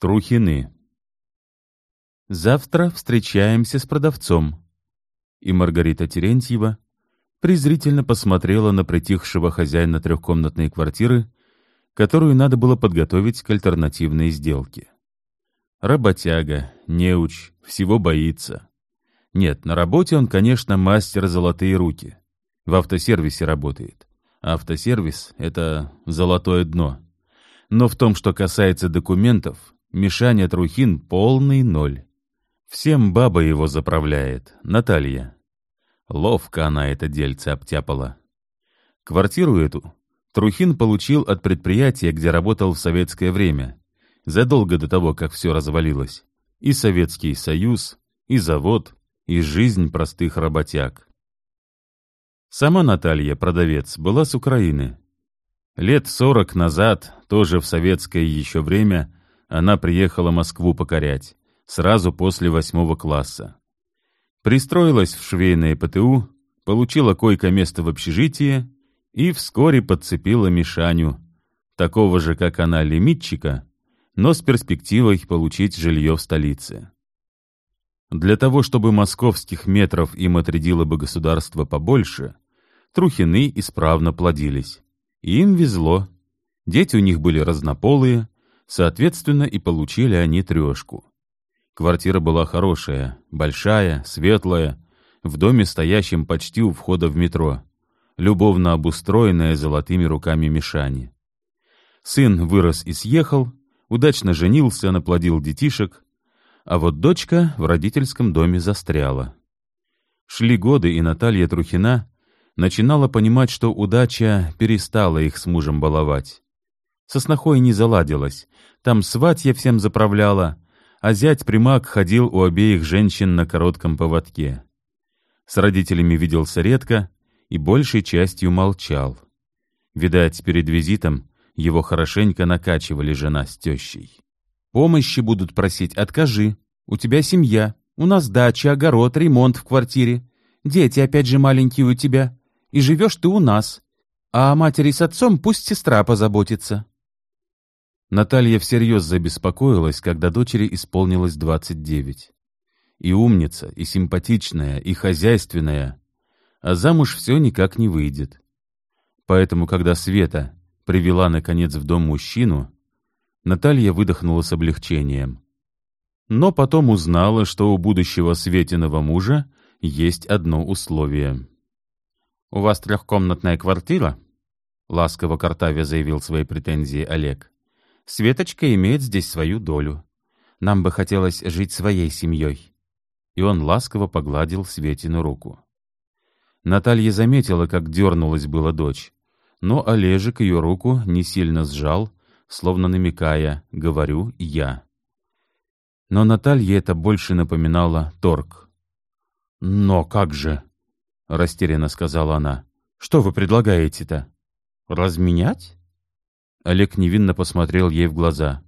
Трухины. Завтра встречаемся с продавцом. И Маргарита Терентьева презрительно посмотрела на притихшего хозяина трехкомнатной квартиры, которую надо было подготовить к альтернативной сделке. Работяга, неуч, всего боится. Нет, на работе он, конечно, мастер золотые руки. В автосервисе работает. Автосервис — это золотое дно. Но в том, что касается документов, Мишаня Трухин полный ноль. Всем баба его заправляет, Наталья. Ловко она это дельце обтяпала. Квартиру эту Трухин получил от предприятия, где работал в советское время, задолго до того, как все развалилось. И Советский Союз, и завод, и жизнь простых работяг. Сама Наталья, продавец, была с Украины. Лет сорок назад, тоже в советское еще время, она приехала Москву покорять, сразу после восьмого класса. Пристроилась в швейное ПТУ, получила койко-место в общежитии и вскоре подцепила Мишаню, такого же, как она, лимитчика, но с перспективой получить жилье в столице. Для того, чтобы московских метров им отрядило бы государство побольше, Трухины исправно плодились. И им везло. Дети у них были разнополые, Соответственно, и получили они трешку. Квартира была хорошая, большая, светлая, в доме, стоящем почти у входа в метро, любовно обустроенная золотыми руками Мишани. Сын вырос и съехал, удачно женился, наплодил детишек, а вот дочка в родительском доме застряла. Шли годы, и Наталья Трухина начинала понимать, что удача перестала их с мужем баловать. Со снохой не заладилось. Там сватья всем заправляла, а зять-примак ходил у обеих женщин на коротком поводке. С родителями виделся редко и большей частью молчал. Видать, перед визитом его хорошенько накачивали жена с тещей. «Помощи будут просить, откажи. У тебя семья, у нас дача, огород, ремонт в квартире. Дети опять же маленькие у тебя. И живешь ты у нас. А о матери с отцом пусть сестра позаботится». Наталья всерьез забеспокоилась, когда дочери исполнилось двадцать девять. И умница, и симпатичная, и хозяйственная, а замуж все никак не выйдет. Поэтому, когда Света привела, наконец, в дом мужчину, Наталья выдохнула с облегчением. Но потом узнала, что у будущего Светиного мужа есть одно условие. «У вас трехкомнатная квартира?» — ласково Картавя заявил свои претензии Олег. Светочка имеет здесь свою долю. Нам бы хотелось жить своей семьей». И он ласково погладил Светину руку. Наталья заметила, как дернулась была дочь, но Олежек ее руку не сильно сжал, словно намекая «говорю я». Но Наталье это больше напоминало торг. «Но как же?» — растерянно сказала она. «Что вы предлагаете-то? Разменять?» Олег невинно посмотрел ей в глаза.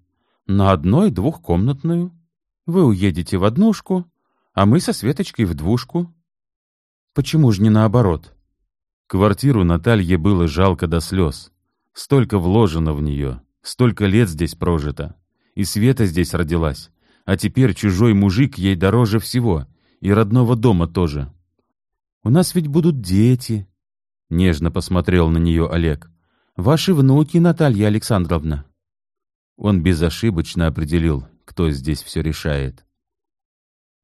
«На одной двухкомнатную. Вы уедете в однушку, а мы со Светочкой в двушку». «Почему же не наоборот?» Квартиру Наталье было жалко до слез. Столько вложено в нее, столько лет здесь прожито. И Света здесь родилась. А теперь чужой мужик ей дороже всего. И родного дома тоже. «У нас ведь будут дети», — нежно посмотрел на нее Олег ваши внуки, Наталья Александровна». Он безошибочно определил, кто здесь все решает.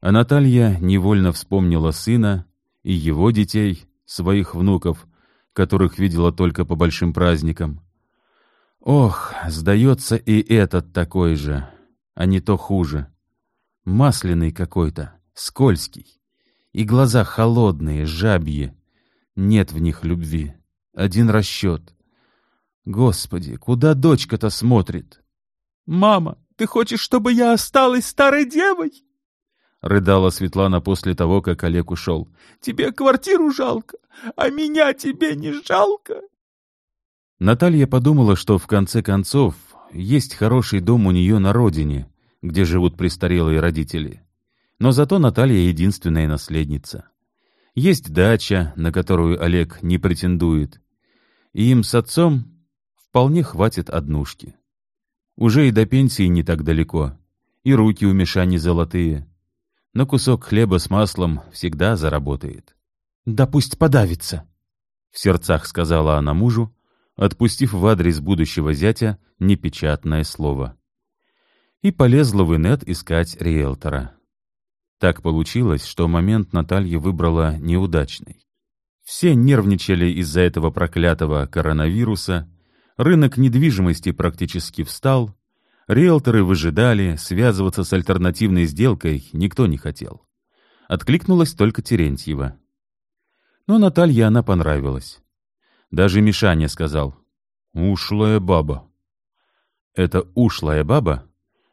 А Наталья невольно вспомнила сына и его детей, своих внуков, которых видела только по большим праздникам. Ох, сдается и этот такой же, а не то хуже. Масляный какой-то, скользкий, и глаза холодные, жабьи. Нет в них любви, один расчет — Господи, куда дочка-то смотрит? «Мама, ты хочешь, чтобы я осталась старой девой?» Рыдала Светлана после того, как Олег ушел. «Тебе квартиру жалко, а меня тебе не жалко?» Наталья подумала, что в конце концов есть хороший дом у нее на родине, где живут престарелые родители. Но зато Наталья единственная наследница. Есть дача, на которую Олег не претендует. И им с отцом вполне хватит однушки. Уже и до пенсии не так далеко, и руки у Мишани золотые. На кусок хлеба с маслом всегда заработает. «Да пусть подавится!» — в сердцах сказала она мужу, отпустив в адрес будущего зятя непечатное слово. И полезла в инет искать риэлтора. Так получилось, что момент Наталья выбрала неудачный. Все нервничали из-за этого проклятого коронавируса, рынок недвижимости практически встал, риэлторы выжидали, связываться с альтернативной сделкой никто не хотел. Откликнулась только Терентьева. Но Наталье она понравилась. Даже Мишаня сказал «Ушлая баба». Эта ушлая баба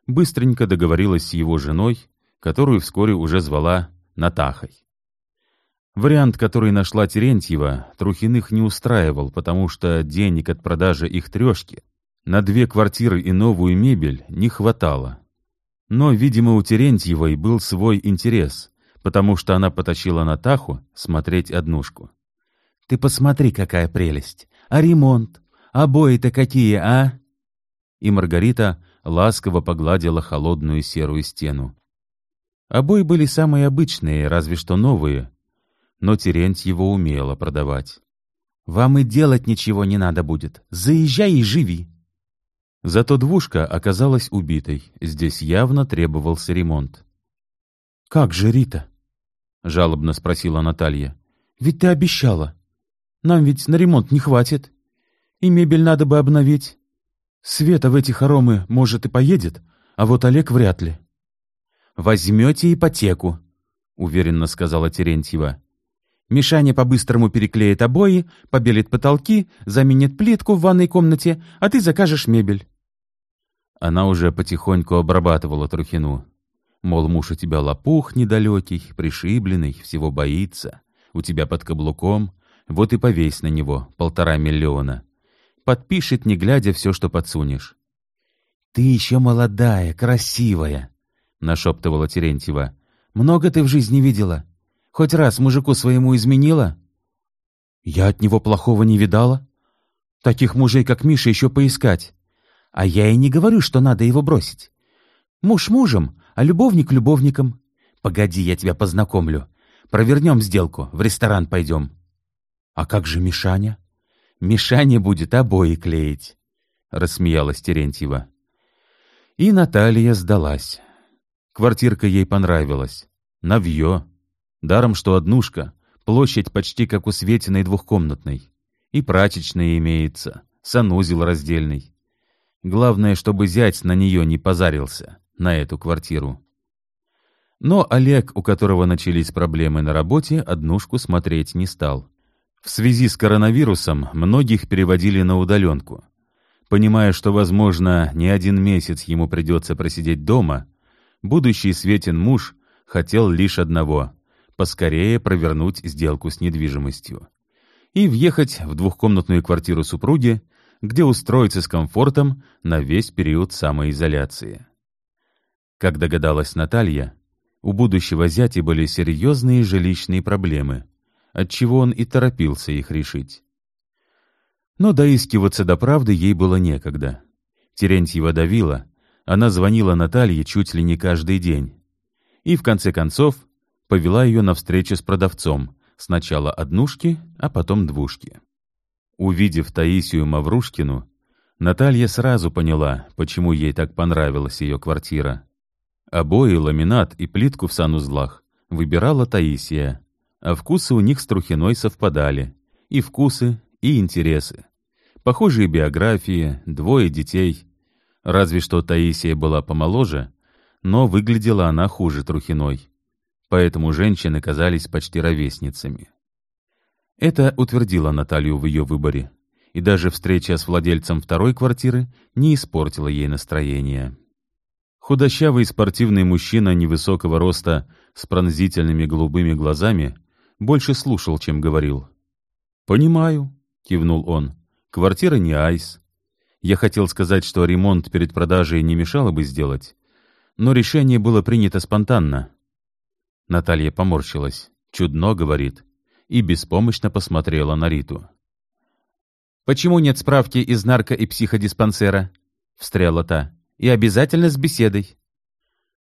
быстренько договорилась с его женой, которую вскоре уже звала Натахой. Вариант, который нашла Терентьева, Трухиных не устраивал, потому что денег от продажи их трешки на две квартиры и новую мебель не хватало. Но, видимо, у Терентьевой был свой интерес, потому что она потащила Натаху смотреть однушку. Ты посмотри, какая прелесть! А ремонт? Обои-то какие, а?» И Маргарита ласково погладила холодную серую стену. Обои были самые обычные, разве что новые, но его умела продавать. «Вам и делать ничего не надо будет. Заезжай и живи!» Зато двушка оказалась убитой. Здесь явно требовался ремонт. «Как же Рита?» — жалобно спросила Наталья. «Ведь ты обещала. Нам ведь на ремонт не хватит. И мебель надо бы обновить. Света в эти хоромы, может, и поедет, а вот Олег вряд ли. «Возьмете ипотеку», — уверенно сказала Терентьева. «Мишаня по-быстрому переклеит обои, побелит потолки, заменит плитку в ванной комнате, а ты закажешь мебель». Она уже потихоньку обрабатывала Трухину. Мол, муж у тебя лопух недалекий, пришибленный, всего боится. У тебя под каблуком, вот и повесь на него полтора миллиона. Подпишет, не глядя, все, что подсунешь. «Ты еще молодая, красивая», — нашептывала Терентьева. «Много ты в жизни видела? Хоть раз мужику своему изменила?» «Я от него плохого не видала. Таких мужей, как Миша, еще поискать. А я и не говорю, что надо его бросить. Муж мужем, а любовник любовником. Погоди, я тебя познакомлю. Провернем сделку, в ресторан пойдем». «А как же Мишаня?» «Мишаня будет обои клеить», — рассмеялась Терентьева. И Наталья сдалась. Квартирка ей понравилась. Навье. Даром, что однушка, площадь почти как у Светиной двухкомнатной. И прачечная имеется, санузел раздельный. Главное, чтобы зять на нее не позарился, на эту квартиру. Но Олег, у которого начались проблемы на работе, однушку смотреть не стал. В связи с коронавирусом многих переводили на удаленку. Понимая, что, возможно, не один месяц ему придется просидеть дома, будущий Светин муж хотел лишь одного — поскорее провернуть сделку с недвижимостью и въехать в двухкомнатную квартиру супруги, где устроиться с комфортом на весь период самоизоляции. Как догадалась Наталья, у будущего зятя были серьезные жилищные проблемы — отчего он и торопился их решить. Но доискиваться до правды ей было некогда. Терентьева давила, она звонила Наталье чуть ли не каждый день. И, в конце концов, повела ее на встречу с продавцом, сначала однушки, а потом двушки. Увидев Таисию Маврушкину, Наталья сразу поняла, почему ей так понравилась ее квартира. Обои, ламинат и плитку в санузлах выбирала Таисия, а вкусы у них с Трухиной совпадали. И вкусы, и интересы. Похожие биографии, двое детей. Разве что Таисия была помоложе, но выглядела она хуже Трухиной. Поэтому женщины казались почти ровесницами. Это утвердило Наталью в ее выборе. И даже встреча с владельцем второй квартиры не испортила ей настроение. Худощавый спортивный мужчина невысокого роста с пронзительными голубыми глазами больше слушал, чем говорил. «Понимаю», — кивнул он. «Квартира не айс. Я хотел сказать, что ремонт перед продажей не мешало бы сделать, но решение было принято спонтанно». Наталья поморщилась. «Чудно», — говорит, и беспомощно посмотрела на Риту. «Почему нет справки из нарко- и психодиспансера?» — встряла та. И обязательно с беседой.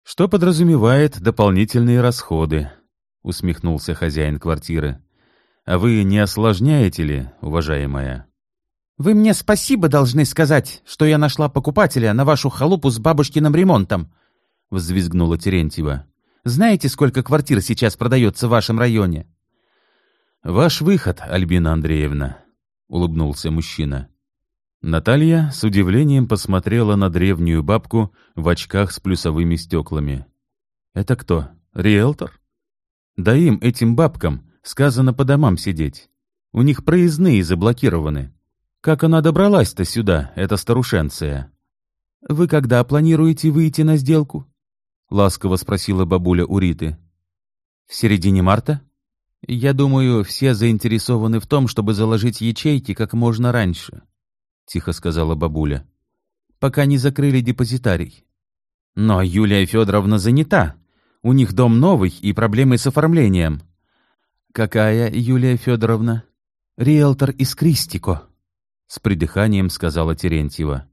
Что подразумевает дополнительные расходы, усмехнулся хозяин квартиры. А вы не осложняете ли, уважаемая? Вы мне спасибо должны сказать, что я нашла покупателя на вашу халупу с бабушкиным ремонтом, взвизгнула Терентьева. Знаете, сколько квартир сейчас продается в вашем районе? Ваш выход, Альбина Андреевна, улыбнулся мужчина. Наталья с удивлением посмотрела на древнюю бабку в очках с плюсовыми стеклами. «Это кто? Риэлтор?» «Да им, этим бабкам, сказано по домам сидеть. У них проездные заблокированы. Как она добралась-то сюда, эта старушенция?» «Вы когда планируете выйти на сделку?» — ласково спросила бабуля у Риты. «В середине марта?» «Я думаю, все заинтересованы в том, чтобы заложить ячейки как можно раньше». — тихо сказала бабуля. «Пока не закрыли депозитарий». «Но Юлия Федоровна занята. У них дом новый и проблемы с оформлением». «Какая Юлия Федоровна?» «Риэлтор из Кристико», — с придыханием сказала Терентьева.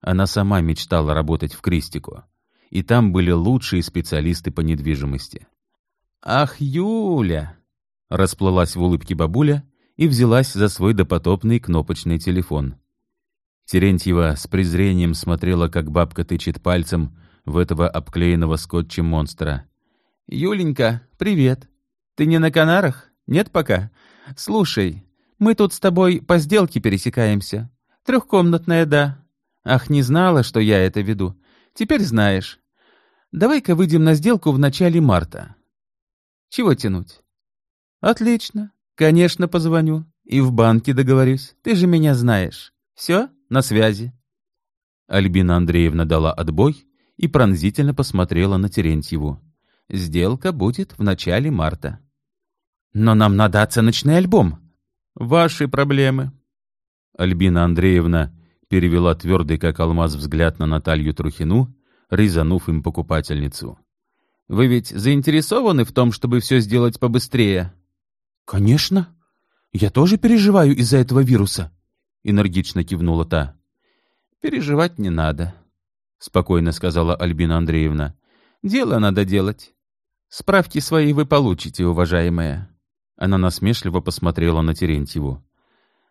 Она сама мечтала работать в Кристико, и там были лучшие специалисты по недвижимости. «Ах, Юля!» — расплылась в улыбке бабуля и взялась за свой допотопный кнопочный телефон. Терентьева с презрением смотрела, как бабка тычет пальцем в этого обклеенного скотчем монстра. «Юленька, привет. Ты не на Канарах? Нет пока? Слушай, мы тут с тобой по сделке пересекаемся. Трехкомнатная, да. Ах, не знала, что я это веду. Теперь знаешь. Давай-ка выйдем на сделку в начале марта. Чего тянуть? Отлично. Конечно, позвоню. И в банке договорюсь. Ты же меня знаешь. Все? На связи». Альбина Андреевна дала отбой и пронзительно посмотрела на Терентьеву. «Сделка будет в начале марта». «Но нам надо оценочный альбом». «Ваши проблемы». Альбина Андреевна перевела твердый, как алмаз, взгляд на Наталью Трухину, резанув им покупательницу. «Вы ведь заинтересованы в том, чтобы все сделать побыстрее?» «Конечно. Я тоже переживаю из-за этого вируса», — энергично кивнула та. «Переживать не надо», — спокойно сказала Альбина Андреевна. «Дело надо делать. Справки свои вы получите, уважаемая». Она насмешливо посмотрела на Терентьеву.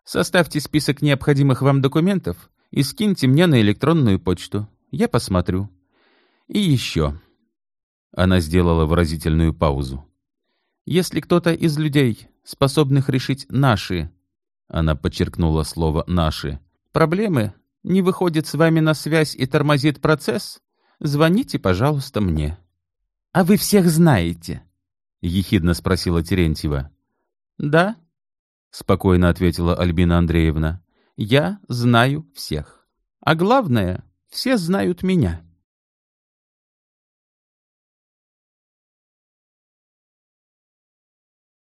«Составьте список необходимых вам документов и скиньте мне на электронную почту. Я посмотрю. И еще». Она сделала выразительную паузу. «Если кто-то из людей, способных решить наши она подчеркнула слово «наши». «Проблемы? Не выходит с вами на связь и тормозит процесс? Звоните, пожалуйста, мне». «А вы всех знаете?» — ехидно спросила Терентьева. «Да», — спокойно ответила Альбина Андреевна. «Я знаю всех. А главное, все знают меня».